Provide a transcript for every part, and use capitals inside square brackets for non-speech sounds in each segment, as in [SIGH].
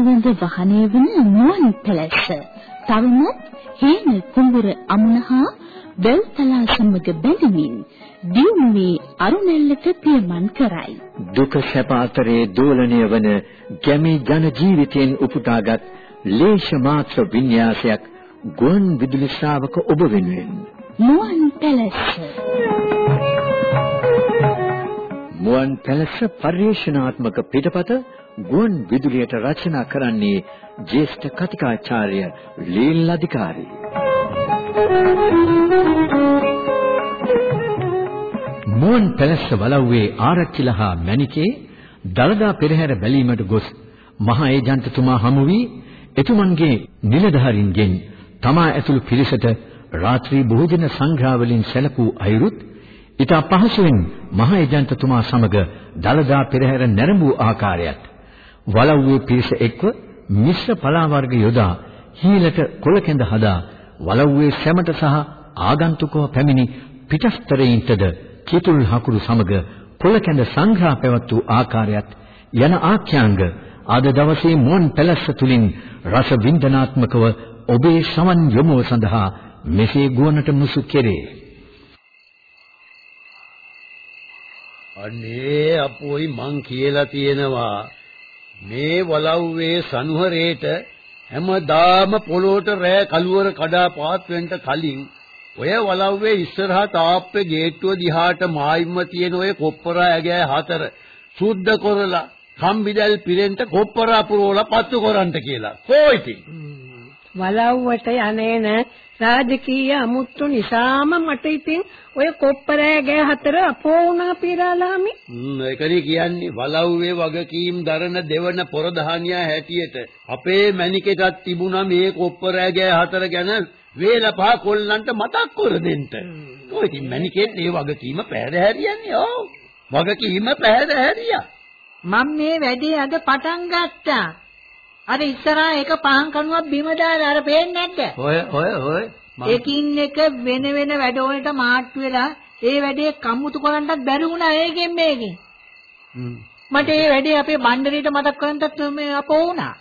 සුවඳ වහනය වන මුවන් පැලැස්ස. තවමත් හේන කුඹුර අමුණහා බෙල්තලා සමග බැඳමින් දියුණුවේ අරුණැල්ලට පියමන් කරයි. දුක සැප අතරේ දෝලණය වන ගැමි ජන ජීවිතයෙන් උපුටාගත් ලේෂ මාත්‍ර වින්‍යාසයක් ගුවන් විදුලි ශ්‍රාවක ඔබ වෙනුවෙන් මුවන් පැලැස්ස මුවන් පැලැස්ස පරිශනාත්මක පිටපත ගුවන් විදුලියට රචනා කරන්නේ ජ්‍යෙෂ්ඨ කතිකාචාර්ය ලීල් අධිකාරී. මුවන් පැලැස්ස වලව්වේ ආරච්චිල හා මණිකේ දලදා පෙරහැර බැලීමට ගොස් මහා ඒජන්තතුමා හමු වී එතුමන්ගේ නිලධාරීන්ගෙන් තමා ඇතුළු පිරිසට රාත්‍රී භෝජන සංග්‍රහ වලින් සැලකූ අයුරුත් ඊට පහසුවෙන් මහ ඒජන්තතුමා සමග දලදා පෙරහැර නැරඹූ ආකාරයත් වලව්වේ පිරිස එක්ව මිශ්‍ර පලා වර්ග යොදා හීලට කොළකැඳ හදා වලව්වේ සැමට සහ ආගන්තුකව පැමිණි පිටස්තරයින්ටද කිතුල් හකුරු සමග කොළකැඳ සංග්‍රහ පැවැත් වූ ආකාරයත් යන ආඛ්‍යාංග අද දවසේ මුවන් පැලැස්ස තුලින් රස වින්දනාත්මකව ඔබේ සමන් යොමුව සඳහා මෙසේ ගුවනට මුසු කෙරේ. අනේ අපෝයි මං කියලා තියෙනවා මේ වලව්වේ සනුහරේට හැමදාම පොළොට රෑ කළුවර කඩා පාත් වෙන්න කලින් ඔය වලව්වේ ඉස්සරහා තාප්පේ ගේට්ටුව දිහාට මායිම්ම තියෙන ඔය කොප්පරා ඇගෑ හතර සුද්ධ කරලා කම්බිදල් පිරෙන්ට කොප්පරා පුරවලා පත්තු කරන්ට කියලා. කො ඉතින්? වලව්වට යන්නේන රාජකීය අමුත්තු නිසාම මට ඉතින් ඔය කොප්පරෑ ගෑ හතර අපෝ වුණා පීරාලාමි. හ්ම් ඒකනේ කියන්නේ වලව්වේ වගකීම් දරන දෙවන පොරදහනියා හැටියට අපේ මැනිකේටත් තිබුණා මේ කොප්පරෑ ගෑ හතර ගැන වේල පහ කොල්ලන්ට මතක් කර දෙන්න. ඔය ඉතින් මැනිකෙන් ඒ වගකීම පැහැර හැරියන්නේ. ඔව්. වගකීම පැහැර හැරියා. මම මේ වැඩේ අද පටන් ගත්තා. අර ඉස්සරහා එක පහන් කණුවක් බිම දාලා අර පේන්නේ නැද්ද? ඔය ඔය ඔය එකින් එක වෙන වෙන වැඩවලට මාට්ටු වෙලා ඒ වැඩේ කම්මුතු කරන්නත් බැරි වුණා ඒකෙන් මේකෙන්. මට ඒ වැඩේ අපේ බණ්ඩරීට මතක් කරන්නත් මේ අපෝ වුණා.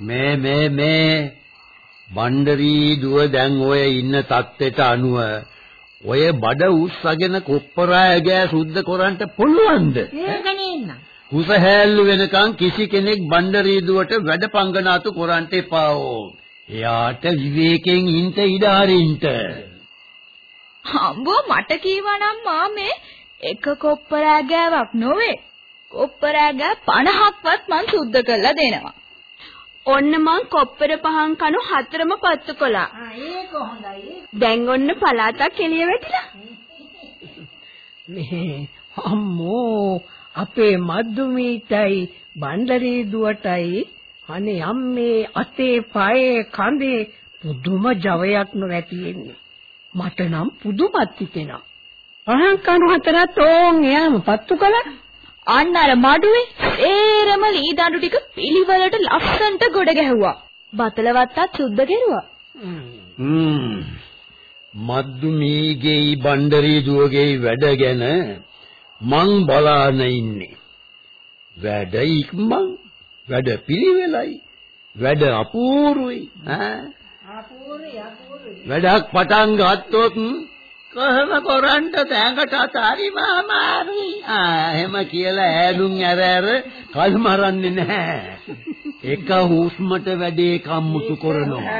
මේ මේ මේ බණ්ඩරී දුව දැන් ඔය ඉන්න තත්ත්වයට අනුව ඔය බඩ උස්සගෙන කොප්පරාය ගෑ සුද්ධ කරන්න පුළුවන්ද? ඒකනේ ඉන්න. කුස හැල්ලු වෙනකන් කිසි කෙනෙක් බණ්ඩරීදුවට වැඩ පංගනාතු කරන්න එපා ඕ. එයාට විවේකයෙන් ඉන්න ඉඩ හරින්ට. හම්බෝ මට කීවනම් මාමේ එක කොප්පරෑ ගෑවක් නොවේ. කොප්පරෑ ගෑ 50ක්වත් මං සුද්ධ කරලා දෙනවා. ඔන්න මං කොප්පර පහන් කණු හතරම පත්තු කළා. ආ ඒක හොඳයි. දැන් ඔන්න පලාතක් එළිය වැටිලා. මේ අම්මෝ අපේ මද්දුමීටයි බණ්ඩරී දුවටයි අනේ අම්මේ අතේ පායේ කඳේ පුදුම ජවයක් නොවැටියෙන්නේ. මට නම් පුදුමත් හිතෙනවා. පහන් කණු හතරත් ඕන් එයාම පත්තු කළා? අන්න අර මඩුවේ ඒරම ලී දඬු ටික පිළිවෙලට ලස්සන්ට ගොඩ ගැහුවා. බතලවත්තත් සුද්ධ කෙරුවා. හ්ම්. මද්දුමීගේ බණ්ඩරී දුවගේ වැඩ ගැන මං බලාන ඉන්නේ. වැඩ ඉක්මන් වැඩ පිළිවෙලයි. වැඩ අපූර්වයි වැඩක් පටන් ගත්තොත් කොහොම කරන්ට තැඟට අතාරිම අමාරුයි ආ එහෙම කියලා ඈදුම් ඇර ඇර කල් මරන්නේ නැහැ. එක හුස්මට වැඩේ කම්මුතු කරනවා.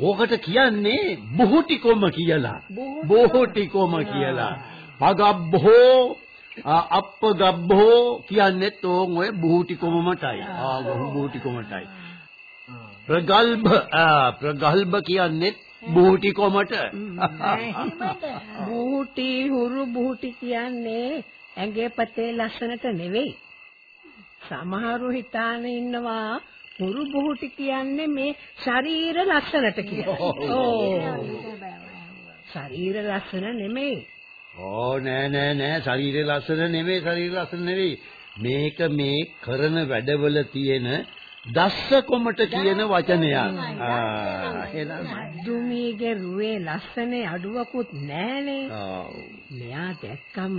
ඕකට කියන්නේ බොහෝටිකොම කියලා. බොහෝටිකොම කියලා පගබ්බෝ අප්පගබ්බෝ කියන්නේත් ඕන් ඔය බුහුටිකොමමටයි. ආ බුහුටිකොමටයි. ප්‍රගල්භ ප්‍රගල්භ කියන්නේත් බුහුටිකොමට. බූටි හුරු බූටි කියන්නේ ඇඟේ පතේ ලස්සනට නෙවෙයි. සමහරු හිතාන ඉන්නවා හුරු බූටි කියන්නේ මේ ශරීර ලස්සනට කියලා. ඕ. ශරීර ලස්සන නෙමෙයි. ඕ නෑ නෑ නෑ. ශරීරය ලස්සන නෙමෙයි ශරීරය ලස්සන නෙවෙයි. මේක මේ කරන වැඩවල තියෙන දස්සකොමට කියන වචනයක්. එහෙනම් දුමීගේ රුවේ ලස්සනේ අඩුවකුත් නෑනේ. මෙයා දැක්කම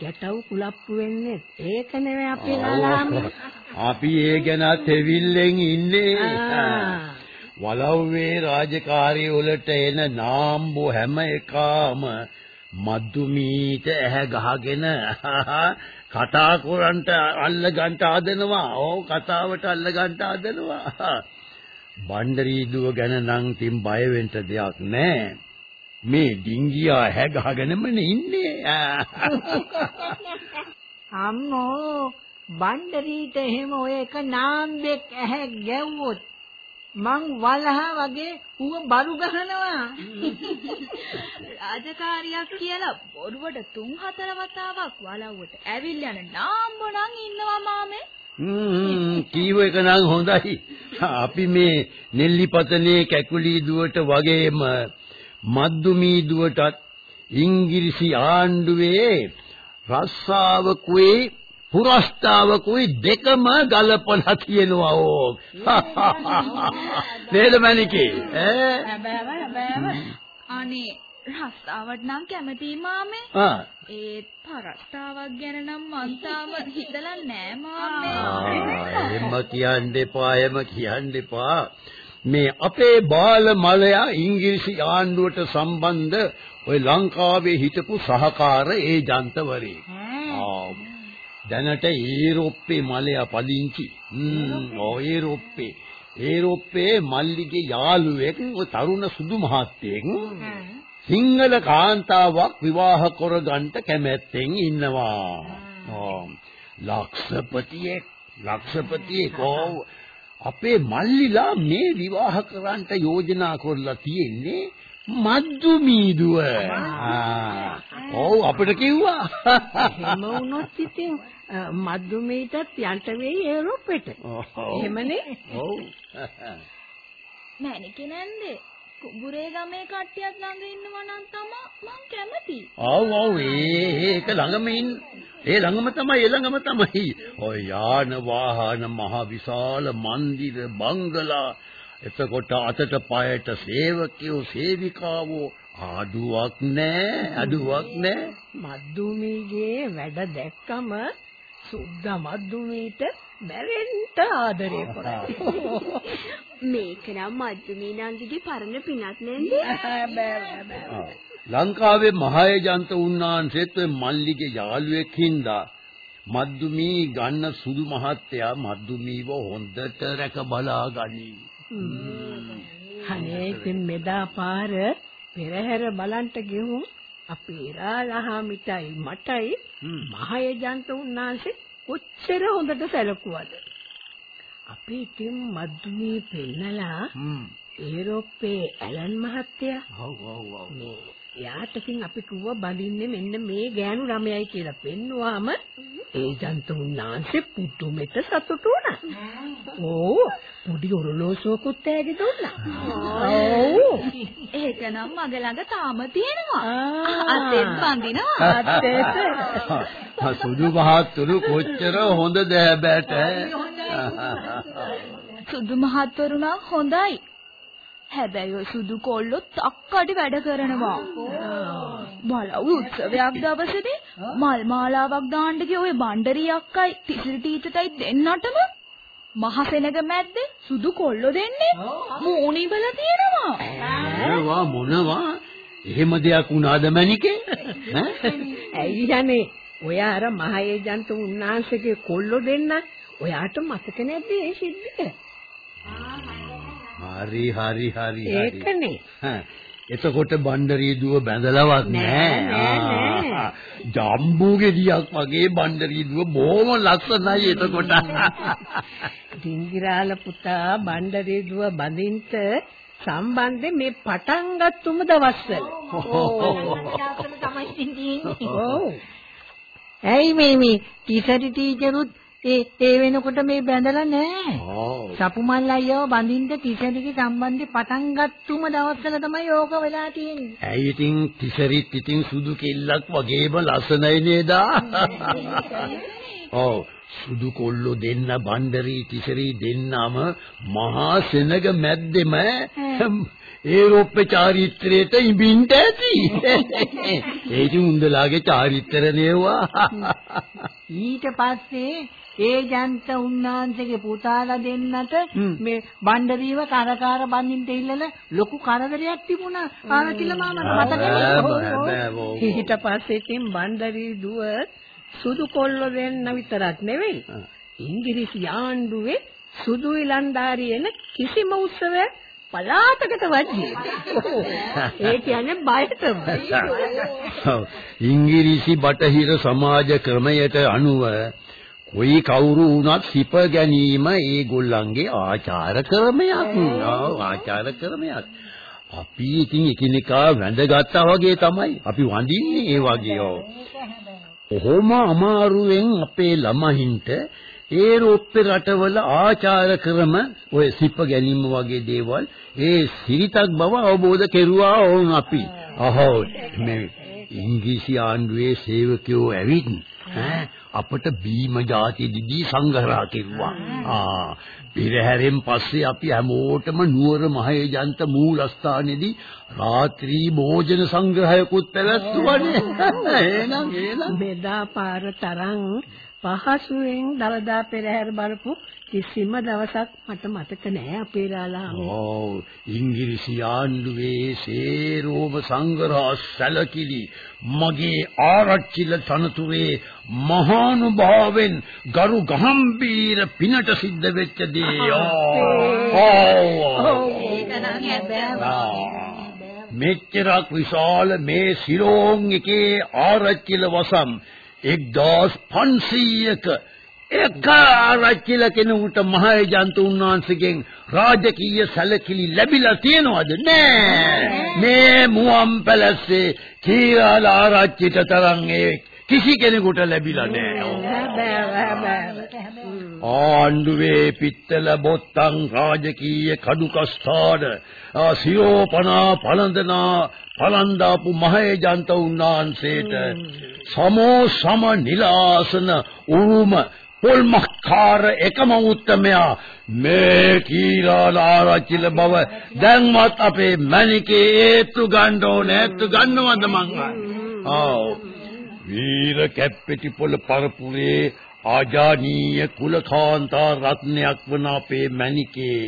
ගැටව් කුලප්පු වෙන්නේ. ඒක නෙවෙයි අපේ ලාලාමි. අපි ඒ ගැන තෙවිල්ලෙන් ඉන්නේ. වලව්වේ රාජකාරී වලට එන නාම්බෝ හැම එකම මද්දුමීට ඇහැ ගහගෙන [LAUGHS] කතා කරන්ට අල්ල ගන්න ආදනවා. ඕ කතාවට අල්ල ගන්න ආදනවා. [LAUGHS] බණ්ඩරීදුව ගැන නම් තින් බය වෙන්න දෙයක් නැහැ. මේ ඩිංගියා ඇහැ ගහගෙනම ඉන්නේ. [LAUGHS] අම්මෝ බණ්ඩරීට එහෙම ඔය එක නාම්බෙක් ඇහැ ගැව්වොත් මං වලහා වගේ ඌව බරු ගහනවා. රාජකාරියක් කියලා බොරුවට තුන් හතර වතාවක් වලව්වට ඇවිල්ලා යන නාම්බෝ නම් ඉන්නවා මාමේ. හ්ම් කීව එක නම් හොඳයි. අපි මේ නෙල්ලිපතනේ කැකුලි දුවට වගේම මද්දුමී දුවටත් ඉංග්‍රීසි ආණ්ඩුවේ රස්සාවකුයි පුරස්තාවකුයි දෙකම ගලපලා තියෙනවා ඕ. නේද මණිකේ? ඈ? අනේ රස්තාවට නම් කැමතියි මාමේ. ආ ඒත් පරට්ටාවක් ගැන නම් මං තාම හිතලා නෑ මාමේ. එම්ම කියන්න එපා එම කියන්න එපා මේ අපේ බාල මලයා ඉංග්‍රීසි ආණ්ඩුවට සම්බන්ධ ওই ලංකාවේ හිටපු සහකාර ඒජන්තවරේ ආ දැනට ඒරොප්පේ මලයා පදිංචි. ඔය ඒරොප්පේ ඒරොප්පේ මල්ලිගේ යාළුවෙක් තරුණ සුදු මහත්තයෙක් සිංහල කාන්තාවක් විවාහ කරගන්න කැමැත්තෙන් ඉන්නවා. ලක්ෂපතියෙක් ලක්ෂපතියෙක්. ඕ අපේ මල්ලිලා මේ විවාහ කරන්න යෝජනා කරලා තියෙන්නේ මද්දුමීදුව. ආ ඔව් අපිට කිව්වා. එහෙම වුණොත් ඉතින් අ, මද්දුමීටත් යන්ට වෙයි යුරෝපෙට. එහෙමනේ? ඔව්. මැනිකේ නැන්දේ. කුඹුරේ ගමේ කට්ටියත් ළඟ ඉන්නවා නම් තමා මං කැමතියි. ඔව් ඔව් ඒ ඒක ළඟම ඉන්න. ඒ ළඟම තමයි ඒ ළඟම තමයි. ඔය යාන වාහන මහ විශාල මන්දිර බංගලා එතකොට අතට පයට සේවකයෝ සේවිකාවෝ අඩුවක් නෑ අඩුවක් නෑ. මද්දුමීගේ වැඩ දැක්කම සුද්ධ මද්දුමීට මැරෙන්න ආදරය කරා. [LAUGHS] මේක නම් මද්දුමී නංගිගේ පරණ පිනක් නැන්ද? [LAUGHS] ආ. ලංකාවේ මහේජන්ත උන්නාන්සේත් ඔය මල්ලිගේ යාළුවෙක් හින්දා මද්දුමී ගන්න සුදු මහත්තයා මද්දුමීව හොඳට රැක බලා ගනී. අනේ ඉතින් මෙදා පාර පෙරහැර බලන්ට ගෙවුම් අපේ රාලහාමිටයි මටයි මහේජන්ත උන්නාන්සේ කොච්චර හොඳට සැලකුවද අපි ඉතින් මද්දුමී පෙන්නලා. ඒරෝපේ ඇලන් මහත්තයා ඔව් ඔව් ඔව්. මේ යාට ඉතින් අපි කිව්වා බඳින්නේ මෙන්න මේ ගෑනු ළමයයි කියලා පෙන්නුවාම ඒජන්ත උන්නාන්සේ පුදුමෙට සතුටු වුණා. ඕ පොඩි ඔරලෝසුවකුත් ඈගි දුන්නා. ඔව්. ඒක නම් මග ළඟ තාම තියෙනවා. අතෙත් බඳිනවා. අතේට. ආ, සුදු මහත්තුරු කොච්චර හොඳද හැබැට සුදු මහත්වරු නම් හොඳයි. හැබැයි ඔය සුදු කොල්ලෝ තක්කඩි වැඩ කරනවා. බලව් උත්සවයක් දවසේදී මල් මාලාවක් දාන්න ගිය ඔය බණ්ඩරී අක්කයි තිසිරි ටීචර්ටයි දෙන්නටම මහ සෙනග මැද්දේ සුදු කොල්ලෝ දෙන්නේ මූණි වල තියෙනවා. ඒවා මොනවා එහෙම දෙයක් වුණාද මණිකේ? [LAUGHS] ඇයි යන්නේ? ඔය අර මහේජන්ත උන්නාන්සේගේ කොල්ලෝ දෙන්න ඔයාට මතක නැද්ද ඒ සිද්ධිය? හරි හරි හරි හරි ඒකනේ. එතකොට බණ්ඩරී දුව බැඳලවත් නෑ, නෑ නෑ, ආ, ජම්බු ගෙඩියක් වගේ බණ්ඩරී දුව බොහොම ලස්සනයි එතකොට ඩිංගිරාල පුතා බණ්ඩරේ දුව බඳින්ට සම්බන්ධයෙන් මේ පටන් ගත්තුම දවස්වල. ඔව්. ඇයි මේ මේ ටීචර් ටීචරුත් ඒ ඒ වෙනකොට මේ බැඳලා නැහැ. ඔව්. සපුමල් අයියව බඳින්න ටීචර්ගේ සම්බන්ධේ පටන් ගත්තුම දවස්වල තමයි ඕක වෙලා තියෙන්නේ. ඇයි ඉතින් තිසරිත් ඉතින් සුදු කෙල්ලක් වගේම ලස්සනයි නේද? [LAUGHS] ඔව් සුදු කොල්ලෝ දෙන්න බණ්ඩරි තිසරි දෙන්නම මහා සෙනග මැද්දෙම ඒරෝප්ප චාරිත්‍රයට ඉඹින්ට ඇති. [LAUGHS] ඒ උන්දලාගේ චාරිත්‍ර නේවා. ඊට පස්සේ ඒ ජන්ත උන්නාන්සේගේ පුතාලා දෙන්නට මේ බණ්ඩරීව කරකාර බඳින්න ඉල්ලන ලොකු කරදරයක් තිබුණා. ආරකිල මාමට මතකද ඊට පස්සේ ඉතින් බණ්ඩරී දුව සුදු කොල්ල දෙන්න විතරක් නෙවෙයි. ඉංග්‍රීසි ආණ්ඩුවේ සුදු ඉලන්දාරියන කිසිම උත්සවයක් පලාතකට වජ්ජේ. ඒ කියන්නේ බයටම. [LAUGHS] ඉංග්‍රීසි බටහිර සමාජ ක්‍රමයට අනුව කොයි කවුරු වුණත් සිප ගැනීම ඒගොල්ලන්ගේ ආචාර ක්‍රමයක්. ආචාර ක්‍රමයක්. අපි ඉතින් එකිනෙකා වැඳගත්තා වගේ තමයි. අපි වඳින්නේ ඒ වගේ ඕ. කොහොම අමාරුවෙන් අපේ ළමයින්ට ඒරෝප්පේ රටවල ආචාර ක්‍රම ඔය සිප ගැනීම වගේ දේවල් ඒ සිරිතක් බව අවබෝධ කෙරුවා ඕන් අපි. අහෝ මේ ඉංග්‍රීසි ආණ්ඩුවේ සේවකයෝ ඇවිත් අපට බීම જાති දිදී සංග්‍රහ කෙරුවා. ආ පෙරහැරෙන් පස්සේ අපි හැමෝටම නුවර මහේජන්ත මූලස්ථානයේදී රාත්‍රී භෝජන සංග්‍රහයකුත් පැවැත්වුවානේ. එහෙනම් එහෙනම් මෙදා පාර තරම් පහසුවෙන් දලදා පෙරහැර බලපු කිසිම දවසක් මට මතක නෑ අපේ රාලාමේ. ඔව්. ඉංග්‍රීසි ආණ්ඩුවේ සේරෝම සංග්‍රහ සැලකිලි. මගේ ආරච්චිල තනතුරේ මහානුභාවෙන් ගරු ගහම්බීර පිනට සිද්ධ වෙච්ච දේ. මෙච්චරක් විශාල මේ සිරෝන් එකේ ආරච්චිල වසම් 1500ක එක ආරච්චිල කෙනෙකුට මහේජන්ත උන්වහන්සේගෙන් රාජකීය සැලකිලි ලැබිලා තියෙනවද? නෑ. මේ මුවන් පැලස්සේ කීරාල ආරච්චිට තරම් ඒ කිසි කෙනෙකුට ලැබිලා නෑ. ආණ්ඩුවේ පිත්තල බොත්තම් රාජකීය කඩුකස්ථාන සියෝපනා පළඳනා පලන්දාපු මහේජන්ත උන්වහන්සේට සමෝ සම නිලාසන උරුම පොල්මක්කාර එකම උත්තමයා මේ කීරාල ආරච්චිල බව දැන්වත් අපේ මණිකේ ඒත්තු ගන්න ඕනේ ඒත්තු ගන්නවද මං ආව්. වීර කැප්පෙටි පොළ පරපුරේ ආජානීය කුලකාන්තා රත්නයක් වන අපේ මණිකේ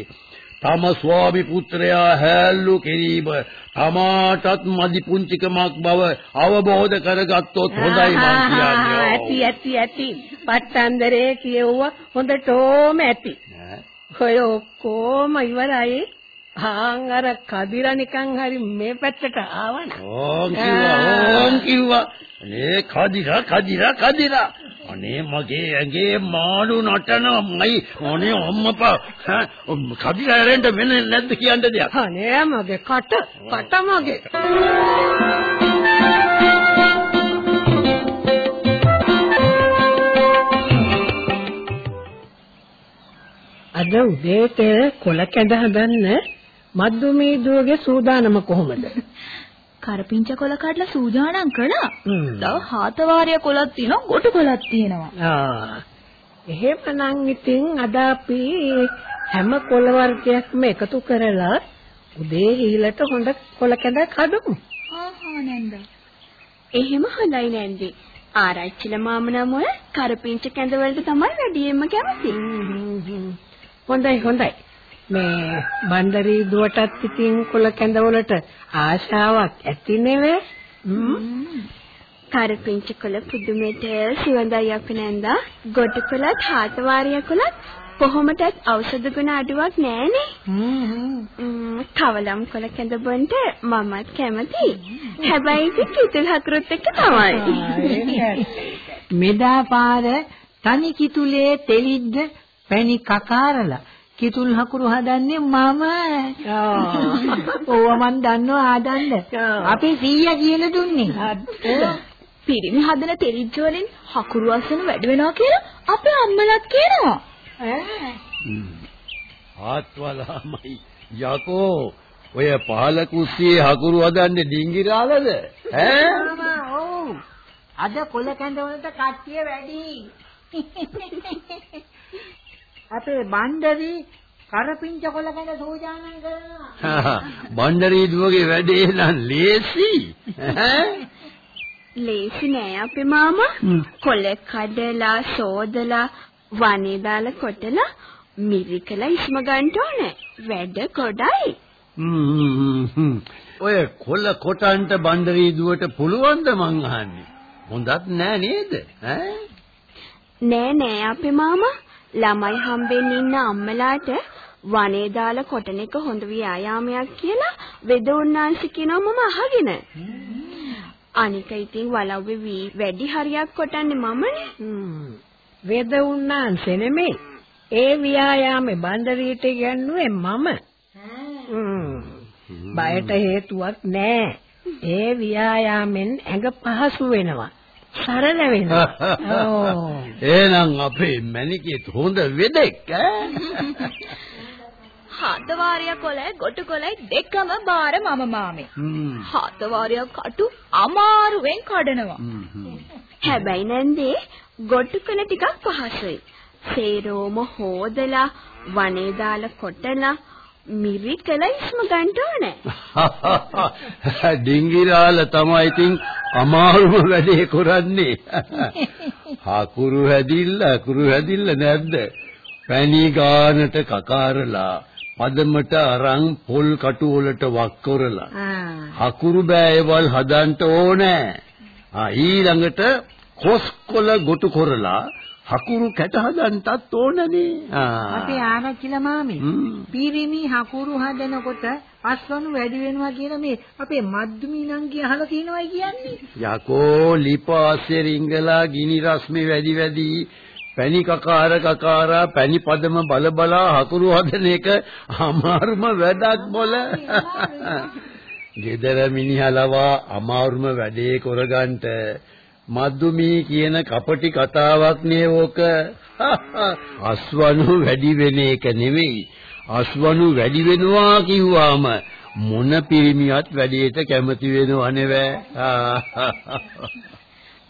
තම ස්වාමි පුත්‍රයා හැල්ලු කිරීම තමාටත් මදි පුංචිකමක් බව අවබෝධ කරගත්තොත් හොඳයි මං කියන්නේ. ඇති ඇති ඇති. පට්ටන්දරේ කියවුවා හොඳටම ඇති. ඔය ඔක්කොම ඉවරයි. ආන් අර කදිර නිකන් හරි මේ පැත්තට ආවන. ඕන් කිව්වා ඕන් කිව්වා. නේ කදිර කදිර කදිර. අනේ මගේ ඇඟේ මාළු නටනමයි. අනේ අම්මපා. කදිර ඇරෙන්න වෙන නැද්ද කියන්න දෙයක්. අනේ මගේ කට කට මගේ. අද උදේට කොල කැඳ හදන්න මද්දුමේ දුවගේ සූදානම කොහොමද? කරපිංච කොල කඩලා සූදානම් කළා. තව හාත වාරිය කොලක් තියෙනවා, ගොටු කොලක් තියෙනවා. ආ. එහෙමනම් ඉතින් අද අපි හැම කොල වර්ගයක්ම එකතු කරලා උදේ ඊළට හොඳ කොල කැඳක් හදමු. ආහා නැන්ද. එහෙම හොඳයි නැන්දි. ආරච්චිල මාමනම කරපිංච කැඳ වලට තමයි වැඩියෙන්ම කැමති. හොඳයි හොඳයි. මේ බණ්ඩරී දුවටත් ඉතින් කොල කැඳවලට ආශාවක් ඇති නෙවේ. කරපිංච කොළ පුදුමෙට සුවඳයි අපි නැන්දා. ගොටු කොළත් හාත වාරිය කොළත් කොහොමදත් ඖෂධ ගුණ අඩුවක් නෑනේ. හ්ම් කවලම් කොළ කැඳ බොන්ට මමත් කැමතියි. හැබැයි ඉතින් කිතුල් හකුරුත් එක්ක තමයි. මෙදා පාර තනි කිතුලේ තෙලිද්ද පැණි කකාරලා කිතුල් හකුරු හදන්නේ මම. ඕව මන් දන්නවා ආදන්න. අපේ සීයා කියලා දුන්නේ. පිරිමි හදන තෙලිජ්ජ වලින් හකුරු අසන වැඩි වෙනවා කියලා අපේ අම්මලාත් කියනවා. ආත්වලාමයි. යකෝ ඔය පහල කුස්සියේ හකුරු හදන්නේ ඩිංගිරාලද? ඈ? ඔව්. අද කොල කැඳ වලට කට්ටිය වැඩි අපේ බණ්ඩරි කරපිංච කොළ ගැන සෝජානම් කරනවා. [LAUGHS] බණ්ඩරී දුවගේ වැඩේ නම් ලේසි. ලේසි නෑ අපේ මාමා. කොලෙක් කඩලා සෝදලා වනේ දාලා කොටලා මිරිකලා ඉස්ම ගන්න ඕනේ. වැඩ ගොඩයි. ඔය කොල්ල කොටන්ට බණ්ඩරී දුවට පුළුවන්ද මං අහන්නේ? හොඳත් නෑ නේද? ඈ නෑ නෑ අපේ මාමා. ළමයි හම්බෙන්න ඉන්න අම්මලාට වනේ දාලා කොටන එක හොඳ ව්‍යායාමයක් කියලා වෙදෝන්නාංශ කියනවා මම අහගෙන. අනික ඉතින් වලව්වේ වැඩි හරියක් කොටන්නේ මමනේ. වෙද උන්නාන්සේ නෙමෙයි. ඒ ව්‍යායාමේ බණ්ඩරීට ඉගන්නුවේ මම. බයට හේතුවක් නෑ. ඒ ව්‍යායාමෙන් ඇඟ පහසු වෙනවා. සරල වෙනවා. [LAUGHS] ඕ. එහෙනම් අපේ මැනිකේ හොඳ වෙදෙක් ඈ. [LAUGHS] හතවාරිය කොළයි ගොටු කොළයි දෙකම බාර මම මාමේ. හතවාරිය කටු අමාරුවෙන් කඩනවා. හැබැයි නැන්දේ ගොටු කළ ටිකක් පහසුයි. සේරෝම හොදලා වනේ දාලා කොටලා මිරි කළ ඉස්ම ගන්න ඕනේ. [LAUGHS] ඩිංගිරාල තමයි ඉතින් අමාරුම වැඩේ කරන්නේ. [LAUGHS] හකුරු හැදිල්ල අකුරු හැදිල්ල නැද්ද? පැණි ගානට කකාරලා පදමට අරන් පොල් කටු වලට වක් කරලා හකුරු බෑයවල් හදන්න ඕනේ. ආ ඊළඟට කොස්කොල ගොටු කරලා හකුරු කැට හදන්නත් ඕනනේ. අපේ ආරච්චිලා මාමේ පිරිමි හකුරු හදනකොට අස්වනු වැඩි වෙනවා කියලා මේ අපේ මද්දුමී නංගි අහලා තියෙනවයි කියන්නේ. යකෝ ලිපාස්සේ රිංගලා ගිනි රස්මේ වැඩි වැඩි පැණි කකාර කකාරා පැණි පදම බල බලා හකුරු හදන එක අමාරුම වැඩක් බොල. [LAUGHS] ගෙදර මිනිහලවා අමාරුම වැඩේ කරගන්නට මද්දුමී කියන කපටි කතාවක් නේ ඕක. [LAUGHS] අස්වනු වැඩි වෙන එක නෙවෙයි. අස්වනු වැඩි වෙනවා කිව්වාම මොන පිරිමියත් වැඩේට කැමති වෙනව නෙවෙයි. [LAUGHS]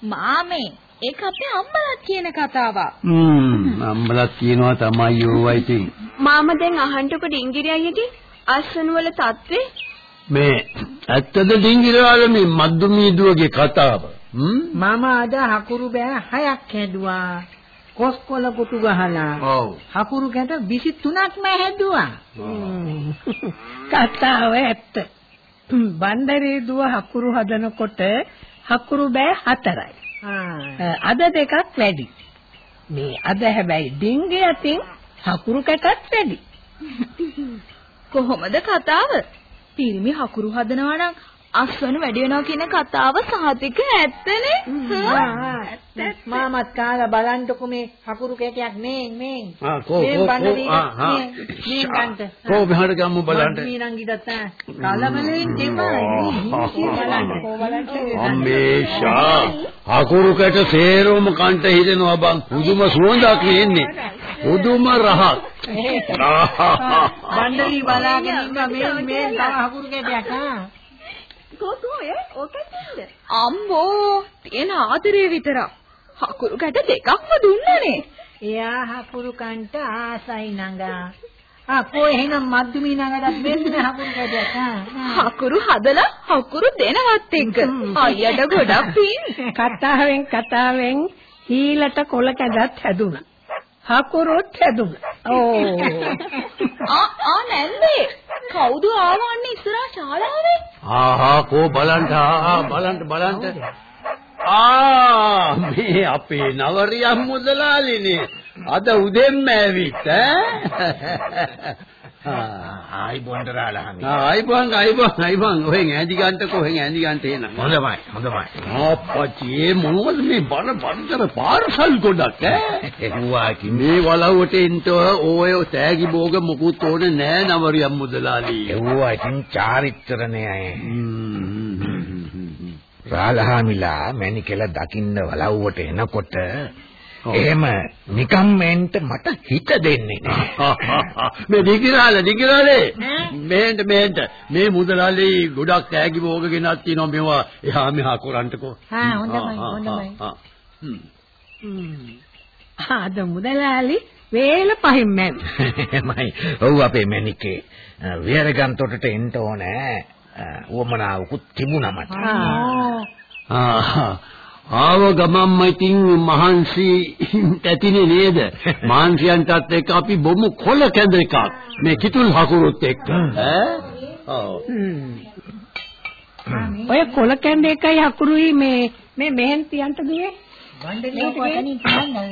මාමේ ඒක අපේ අම්මලාත් කියන කතාවක්. හ්ම් අම්මලාත් කියනවා තමයි ඕවා ඉතින්. මාම දැන් අහන්නකො ඩිංගිරි අයියගේ අස්වනු වල තත්ත්වේ මේ ඇත්තද ඩිංගිරාල මේ මද්දුමී දුවගේ කතාව? මම අද හකුරු බෑ හයක් හැදුවා. කොස්කොල කුතු ගහලා. ඔව්. හකුරු කැට 23ක්ම හැදුවා. කතාව ඇත්ත. බණ්ඩරේ දුව හකුරු හදනකොට හකුරු බෑ හතරයි. අද දෙකක් වැඩි. මේ අද හැබැයි ඩිංගේ අතින් හකුරු කැටත් වැඩි. කොහොමද කතාව? පිරිමි හකුරු හදනවා නම් අස්වනු වැඩි වෙනවා කියන කතාව සහතික ඇත්තනේ. මාමත් කාලා බලන්නකො මේ හකුරු කැටයක් මේ මේ. ආ කෝ කෝ ආ. මේ ගන්නට. කෝ මෙහාට ගම්මු බලන්න. මේ නංගිටත් කලබලෙන් දෙපා බලන්න. අම්මේෂා හකුරු කැට සේරම කන්ට හිතෙනවා බං පුදුම සුවඳක් එන්නේ. පුදුම රහක්. බණ්ඩලි බලාගෙන ඉන්න මේ මේ තව හකුරු කැටයක් ආ. කොහොමද ඕකද? අම්බෝ තියෙන ආදරේ විතරක්. හකුරු කැට දෙකක්ම දුන්නනේ. එයා හකුරු කන්ට ආසයි නංගා. කෝ එහෙනම් මද්දුමී නංගටත් වෙන්න හකුරු කැටයක් ආ. හකුරු හදලා හකුරු දෙනවත් එක්ක. අයියට ගොඩක් පින්. කතාවෙන් කතාවෙන් හීලට කොල කැදත් හැදුනා. හකුරුත් හැදුනා. ඕ. [LAUGHS] ආ ආ නැන්දේ. කවුද ආවන්නේ ඉස්සරහා ශාලාවේ? ආහා කෝ බලන්න ආහා බලන්න බලන්න. ආ මේ අපේ නවරියම් මුදලාලිනේ. අද උදෙන්ම ඇවිත් ඈ. [LAUGHS] ආයි බොන්දරාලහමි. ආයිබං ආයිබං ආයිබං ඔහෙන් ඇඳි ගන්නකො ඔහෙන් ඇඳි ගන්නට එන. හොඳමයි හොඳමයි. අප්පච්චි මොනවද මේ බන බන්තර පාර්සල් ගොඩක් ඈ? එහුවා කි මේ වලව්වට එන්ට ඔය තෑගි භෝග මොකුත් ඕනේ නෑ නවරියම් මුදලාලි. එහුවා ඉතින් චාරිත්‍රණය අය. රාලහාමිලා මැනිකෙල දකින්න වලව්වට එනකොට එහෙම නිකම් එන්ට මට හිත දෙන්නේ [LAUGHS] නෑ. මේ දිගිරාල දිගිරාලේ මේන්ට මේන්ට මේ මුදලාලි ගොඩක් තෑගි භෝග ගෙනත් තිනවා මේවා එහා මෙහා කරන්ටකෝ. හා හොඳයි හොඳයි. අද මුදලාලි වේල පහින් මැන්. [LAUGHS] එමයි. ඔව් අපේ මැනිකේ. විහරගම් තොටට එන්න ඕනේ. උවමනාවකුත් තිබුණා මට. ආ ආව ගමම්ම ඉතින් මහන්සි ඇතිනේ නේද? [LAUGHS] මාන්සියන්ටත් එක්ක අපි බොමු කොල කැඳ එකක්. මේ කිතුල් හකුරුත් එක්ක. ඈ? ඔව්. ඔය කොල කැඳ එකයි හකුරුයි මේ මේ මෙහෙන් තියන්ට.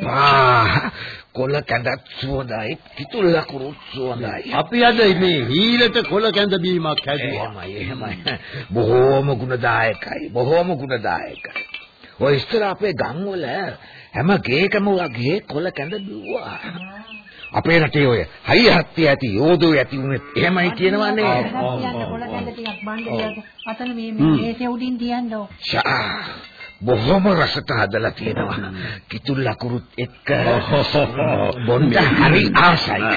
ආ කොල කැඳත් සුවඳයි කිතුල් ලකුරුත් සුවඳයි. අපි අද මේ හීලට කොල කැඳ බීමක් හැදුවා. එහෙමයි එහෙමයි. බොහෝම ගුණදායකයි. බොහෝම ගුණදායකයි. ඔය ඉස්සර අපේ ගම්වල හැම ගේකම වගේ කොල කැඳ බිව්වා. අපේ රටේ ඔය හයි හත්ති ඇති යෝධෝ ඇති උනේ එහෙමයි කියනවනේ. කොල කැඳ ටිකක් බණ්ඩ අතන මේ මේසේ උඩින් තියන්න. බොහොම රසට හදලා තියෙනවා. කිතුල් ලකුරුත් එක්ක බොන්න හරි ආසයි.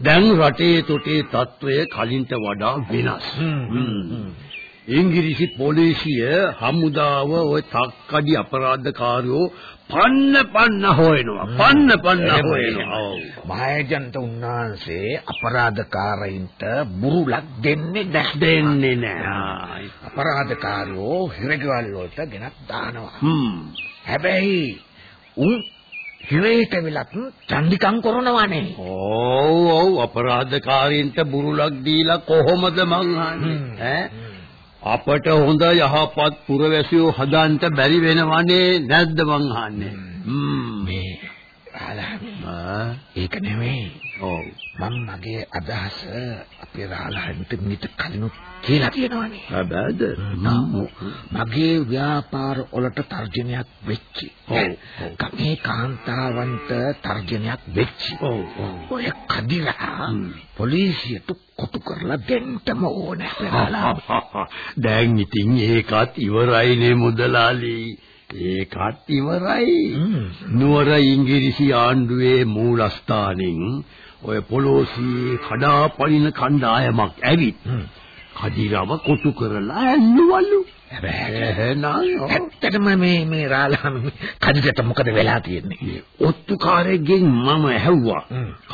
දැන් රටේ තොටේ තත්වය කලින්ට වඩා වෙනස්. ඉංග්‍රීසි පොලිසිය හමුදාව ওই තක්කඩි අපරාධකාරයෝ පන්න පන්න හොයනවා. පන්න පන්න හොයනවා. මහේජන්ත උන්වහන්සේ අපරාධකාරයින්ට බුරුලක් දෙන්නේ නැහැ. දෙන්නේ නැහැ. අපරාධකාරයෝ හිරගෙවල් වලට ගෙනත් දානවා. හැබැයි උන් හිරේට වෙලත් චන්දිකම් කරනවානේ. ඔව් ඔව් අපරාධකාරීන්ට බුරුලක් දීලා කොහොමද මං අහන්නේ ඈ අපට හොඳ යහපත් පුරවැසියෝ හදන්න බැරි වෙනවනේ. නැද්ද මං අහන්නේ? මේ රාලහා ඒක නෙමෙයි. ඔව් මම මගේ අදහස අපේ රාලහන්ට මිට කලිනුත් කියලා තියෙනවානේ. හැබැයිද? මගේ ව්‍යාපාර වලට තර්ජනයක් වෙච්චි. කමේ කාන්තාවන්ට තර්ජනයක් වෙච්චි. ඔය කදිලා පොලිසියට කොටු කරලා දෙන්නම ඕනේ රාලහා දැන් ඉතින් ඒකත් ඉවරයිනේ මුදලාලි. ඒකත් ඉවරයි. නුවර ඉංග්‍රීසි ආණ්ඩුවේ මූලස්ථානෙන් ඔය පොලෝසියේ කඩාපනින කණ්ඩායමක් ඇවිත් කදිරව කොටු කරලා ඇල්ලුවලු. ඇත්තටම මේ මේ රාලහම කදිරට මොකද වෙලා තියෙන්නේ? ඔත්තුකාරයෙක්ගෙන් මම ඇහුවා.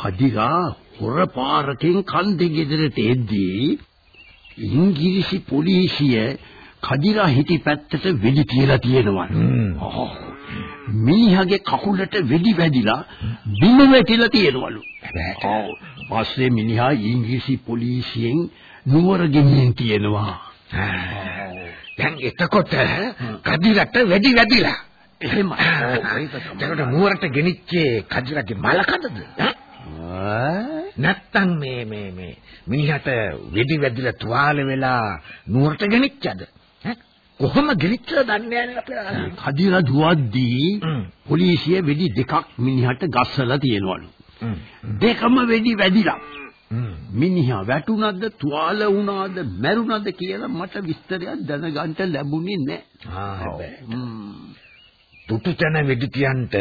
කදිරා හොරපාරකින් කන්දේ ගෙදරට එද්දී ඉංග්‍රීසි පොලිසිය කදිරා හිටි පැත්තට වෙඩි තියලා තියෙනවා. මිනිහගේ කකුලට වෙඩි වැදිලා බිම වැටිලා තියෙනවලු. ඔව්. පස්සේ මිනිහා ඉංග්‍රීසි පොලිසියෙන් නුවර ගෙනියන් තියෙනවා. දැන් එතකොට කදිරට වෙඩි වැදිලා. එහෙම. ඒකට නුවරට ගෙනිච්චේ කදිරගේ මලකඳද? නැත්තම් මේ මේ මේ මිනිහට වෙඩි වැදිලා තුවාල වෙලා නුවරට ගෙනිච්චද? කොහොම ගෙනිච්චද දන්නේ නැහැ අපේ කදිරා දුවද්දී පොලිසිය වෙඩි දෙකක් මිනිහට ගස්සලා තියෙනවලු. දෙකම වෙඩි වැදිලා. මිනිහා වැටුණාද තුවාල වුණාද මැරුණාද කියලා මට විස්තරයක් දැනගන්න ලැබුණේ නැහැ. තුටුතන වෙඩි තියන්ට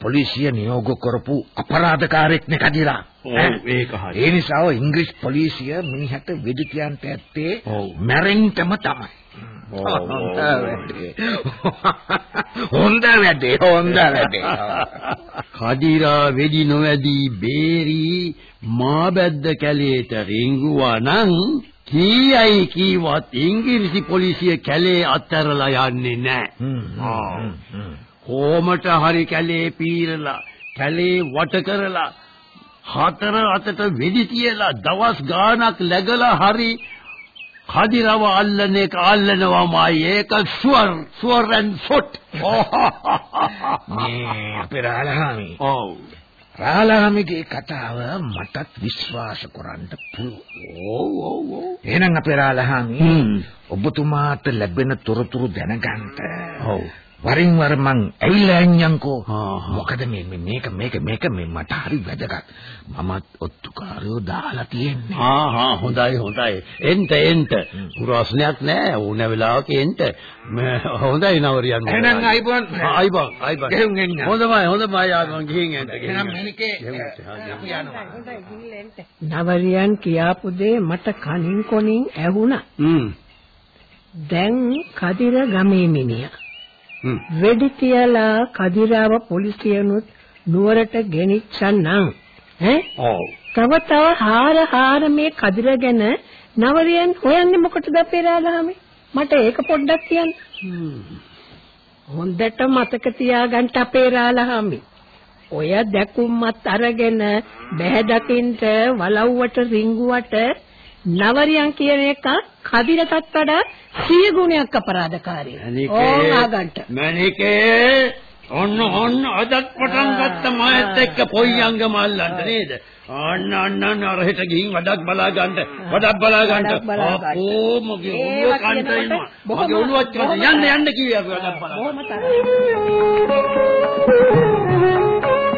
පොලිසිය නියෝග කරපු අපරාධකාරයෙක් නේ කදිරා. ඔව් ඒක හරි. ඒ නිසා ඉංග්‍රීසි පොලිසිය මිනිහට වෙඩි තියන්ට ඇත්තේ මැරෙන්නම තමයි. හොඳ [LAUGHS] වැඩේ. හොඳ වැඩේ. හොඳ වැඩේ. කදිරා වෙඩි නොවැදී බේරි මාබැද්ද කැලේට රිංගුවා නම් කීයයි කීවත් ඉංග්‍රීසි පොලිසිය කැලේ අත්හැරලා යන්නේ නැහැ. කොමට හරි කැලේ පීරලා කැලේ වට කරලා හතර අතට වෙඩි තියලා දවස් ගාණක් läගලා හරි කදිරව අල්ලන එක අල්ලනවාමයි ඒක ෂුවර් ඇන්ඩ් ෆොට් මේ අපේ රාලහාමි. ඔව්. රාලහාමිගේ කතාව මටත් විශ්වාස කරන්න පුළුවන්. ඔව් ඔව් ඔව්. එහෙනම් අපේ රාලහාමි ඔබතුමාට ලැබෙන තොරතුරු දැනගන්න. ඔව් වරින් වර මං ඇවිල්ලා යන්යන්කෝ මොකද මේ මේක මේක මේක මේ මට හරි වැදගත්. මමත් ඔත්තුකාරයෝ දාලා තියෙන්නේ. ආ හා හොඳයි හොඳයි. එන්ට එන්ට. පුරස්නයක් නෑ. ඕන වෙලාවක එන්ට. හොඳයි නවරියන්. එහෙනම් අයිබෝන් අයිබෝන් අයිබෝන් ගෙහුම් එන්න. හොඳයි හොඳයි ආවන් ගිහින් එන්න එහෙනම් මෙනිකේ අපි යනවා. නවරියන් කියාපු දේ මට කනින් කොනින් ඇහුණා. දැන් කදිර ගමේ මිනිහා වෙඩි තියලා කදිරාව පොලිසියනුත් නුවරට ගෙනිච්චන්නම්. ඈ? ඔව්. තව තව හාර හාර මේ කදිරගෙන නවරියන් හොයන්නේ මොකටද අපේ රාලහාමි මට ඒක පොඩ්ඩක් කියන්න. හොඳට මතක තියාගන්න අපේ රාලහාමි ඔය දැකුම්මත් අරගෙන බෑ දකින්ට වලව්වට රිංගුවට නවරියන් කියන එක කදිරටත් වඩා සිය ගුණයක් අපරාධකාරී. ඕන් ආගන්ට. මණිකේ ඔන්න ඔන්න අදත් පටන් ගත්ත මායත් එක්ක පොයියංගම අල්ලන්න නේද? අන්න අන්න අන්න අරහෙට ගිහින් වැඩක් බලා ගන්න. වැඩක් බලා ගන්න. වැඩක් බලා ගන්න. අපෝ මගේ ඔළුව කන්ට එනවා. මගේ ඔළුවත් බොහොම යන්න යන්න කිව්වේ අපි වැඩක් බලා ගන්න. බොහොම තරයි.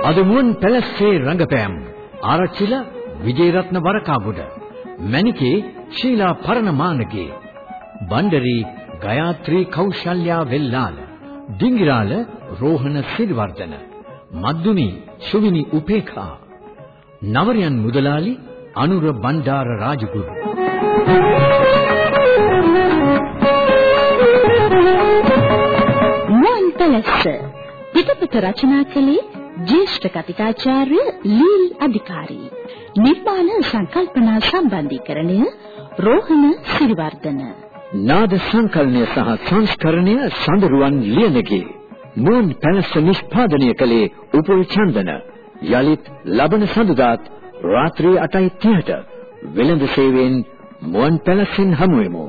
අද මුවන් පැලස්සේ රංගපෑම් ආරච්චිල විජේරත්න වරකාගොඩ මණිකේ ශීලා පරණමානගේ බණ්ඩරි ගයාත්‍රී කෞශල්‍යා වෙල්ලාල ඩිංගිරාල රෝහණ සිරිවර්ධන මද්දුමි සුවිනි උපේඛා නවරයන් මුදලාලි අනුර බණ්ඩාර රාජගුරු. මුවන් පැලස්ස පිටපත රචනා කළේ ජ්‍යෙෂ්ඨ කතිකාචාර්ය ලීල් අධිකාරී. නිර්මාණ සංකල්පනා සම්බන්ධීකරණය රෝහණ සිරිවර්ධන. නාද සංකලනය සහ සංස්කරණය සඳරුවන් ලියනගේ. මුවන් පැලස්ස නිෂ්පාදනය කළේ උපුල් චන්දන. යලිත් ලබන සඳුදාත් රාත්‍රී 8:30ට වෙළඳ සේවයෙන් මුවන් පැලසෙන් හමු වෙමු